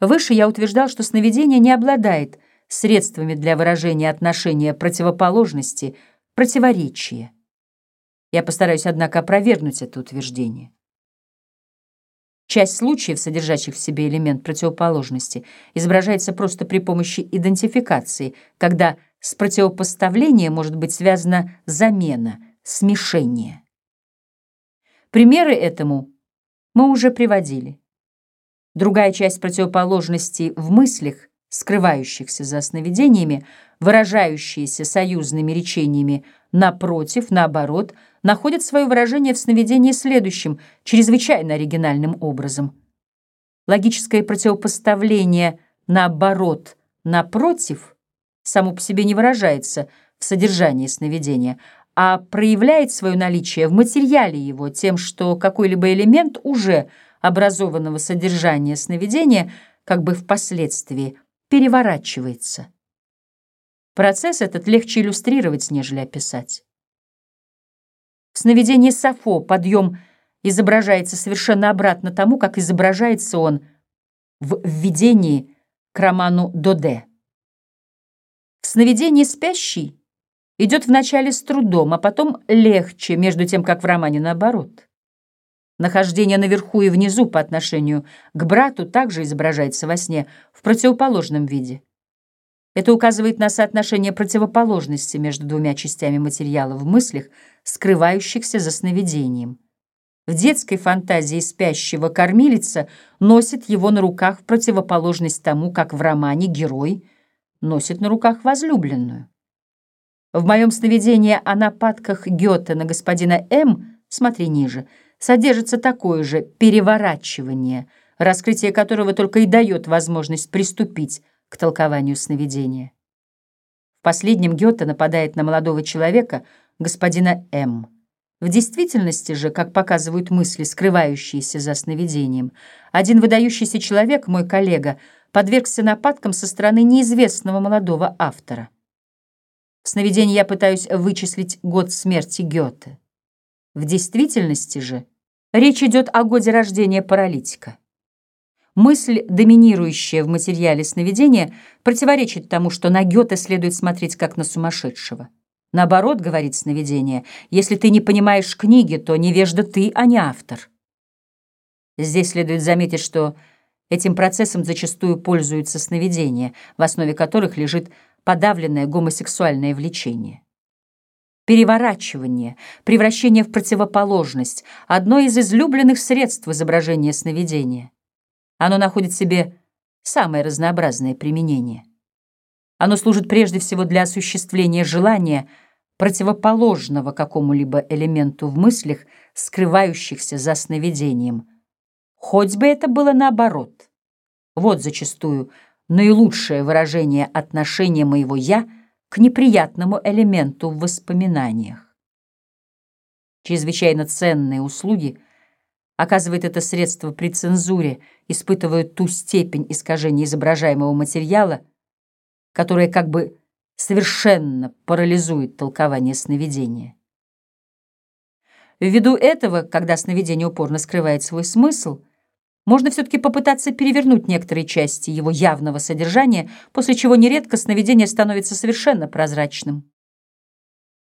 Выше я утверждал, что сновидение не обладает средствами для выражения отношения противоположности, противоречия. Я постараюсь, однако, опровергнуть это утверждение. Часть случаев, содержащих в себе элемент противоположности, изображается просто при помощи идентификации, когда с противопоставлением может быть связана замена, смешение. Примеры этому мы уже приводили. Другая часть противоположности в мыслях, скрывающихся за сновидениями, выражающиеся союзными речениями напротив, наоборот, находят свое выражение в сновидении следующим, чрезвычайно оригинальным образом. Логическое противопоставление наоборот, напротив само по себе не выражается в содержании сновидения, а проявляет свое наличие в материале его тем, что какой-либо элемент уже – образованного содержания сновидения как бы впоследствии переворачивается. Процесс этот легче иллюстрировать, нежели описать. В сновидении Сафо подъем изображается совершенно обратно тому, как изображается он в введении к роману Доде. В сновидении спящий идет вначале с трудом, а потом легче, между тем, как в романе наоборот. Нахождение наверху и внизу по отношению к брату также изображается во сне в противоположном виде. Это указывает на соотношение противоположности между двумя частями материала в мыслях, скрывающихся за сновидением. В детской фантазии спящего кормилица носит его на руках в противоположность тому, как в романе герой носит на руках возлюбленную. В моем сновидении о нападках Гёте на господина М, смотри ниже, содержится такое же переворачивание, раскрытие которого только и дает возможность приступить к толкованию сновидения. В последнем Гёте нападает на молодого человека, господина М. В действительности же, как показывают мысли, скрывающиеся за сновидением, один выдающийся человек, мой коллега, подвергся нападкам со стороны неизвестного молодого автора. В сновидении я пытаюсь вычислить год смерти Гёте. В действительности же речь идет о годе рождения паралитика. Мысль, доминирующая в материале сновидения, противоречит тому, что на Гёте следует смотреть как на сумасшедшего. Наоборот, говорит сновидение, если ты не понимаешь книги, то невежда ты, а не автор. Здесь следует заметить, что этим процессом зачастую пользуются сновидения, в основе которых лежит подавленное гомосексуальное влечение. Переворачивание, превращение в противоположность — одно из излюбленных средств изображения сновидения. Оно находит себе самое разнообразное применение. Оно служит прежде всего для осуществления желания, противоположного какому-либо элементу в мыслях, скрывающихся за сновидением. Хоть бы это было наоборот. Вот зачастую наилучшее выражение отношения моего «я» — к неприятному элементу в воспоминаниях. Чрезвычайно ценные услуги оказывает это средство при цензуре, испытывая ту степень искажения изображаемого материала, которая как бы совершенно парализует толкование сновидения. Ввиду этого, когда сновидение упорно скрывает свой смысл, можно все-таки попытаться перевернуть некоторые части его явного содержания, после чего нередко сновидение становится совершенно прозрачным.